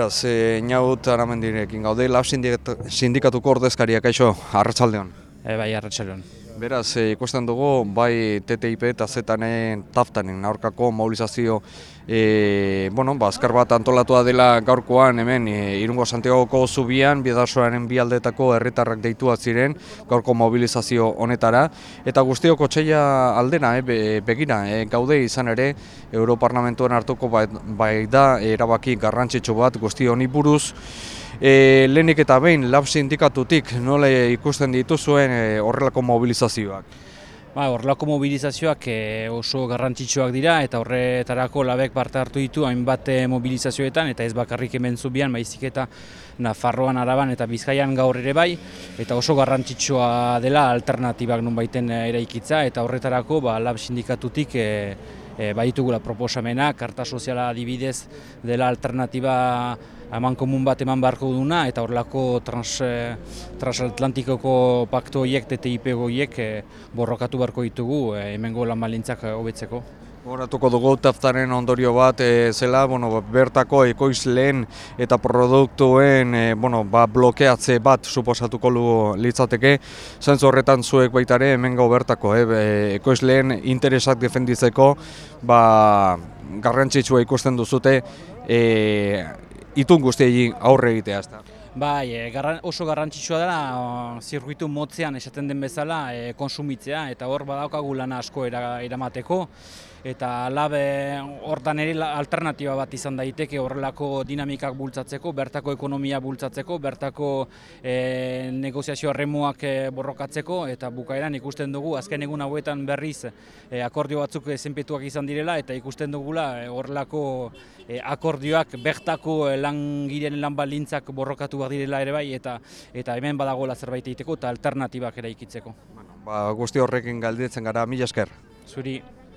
Beraz, e, inaut aramendirekin gaude, sindikatu, sindikatuko ordezkariak aixo, arratsaldeon. E, bai, arratsaldeon. Beraz, e, ikusten dugu, bai TTIP eta zetanen taftanen aurkako mobilizazio e, bueno, ba, azkar bat antolatua dela gaurkoan hemen e, Irungo Santiagoko zubian, bidasoaren bi aldetako herritarrak deituak ziren gaurko mobilizazio honetara. Eta guztiok otxeia aldena, e, be- begira, e, gaude izan ere, Europarlamentuen hartuko bai, bai da erabaki garrantzitsu bat guzti honi buruz. E, lehenik eta behin, lab sindikatutik nola ikusten dituzuen e, horrelako mobilizazioak. Ba, horrelako mobilizazioak e, oso garrantzitsuak dira eta horretarako labek parte hartu ditu hainbat mobilizazioetan eta ez bakarrik hemen zubian, baizik eta Nafarroan, Araban eta Bizkaian gaur ere bai eta oso garrantzitsua dela alternatibak nonbaiten e, eraikitza eta horretarako ba, lab sindikatutik e, e, baditugula proposamena, karta soziala adibidez dela alternatiba eman komun bat eman beharko duna eta horrelako trans, eh, transatlantikoko pakto horiek, TTIP horiek eh, borrokatu beharko ditugu eh, hemengo lan baldintzak eh, hobetzeko. Horatuko dugu taftaren ondorio bat e, zela, bueno, bertako ekoizleen eta produktuen e, bueno, ba, blokeatze bat suposatuko litzateke. Zentzu horretan zuek baitare hemengo bertako e, ekoizleen interesak defenditzeko ba, garrantzitsua ikusten duzute e, itun guztiei aurre egitea. Ezta? Bai, e, garran, oso garrantzitsua dela o, zirkuitu motzean esaten den bezala e, konsumitzea eta hor badaukagu lana asko era, eramateko eta labe hortan ere alternatiba bat izan daiteke horrelako dinamikak bultzatzeko, bertako ekonomia bultzatzeko, bertako e, negoziazio erremuak e, borrokatzeko eta bukaeran ikusten dugu azken egun hauetan berriz e, akordio batzuk zenpetuak izan direla eta ikusten dugula e, horrelako e, akordioak bertako e, langileen lan baldintzak borrokatu bat direla ere bai eta eta hemen badagoela zerbait egiteko eta alternatibak eraikitzeko. Bueno, ba, guzti horrekin galditzen gara, mila esker. Zuri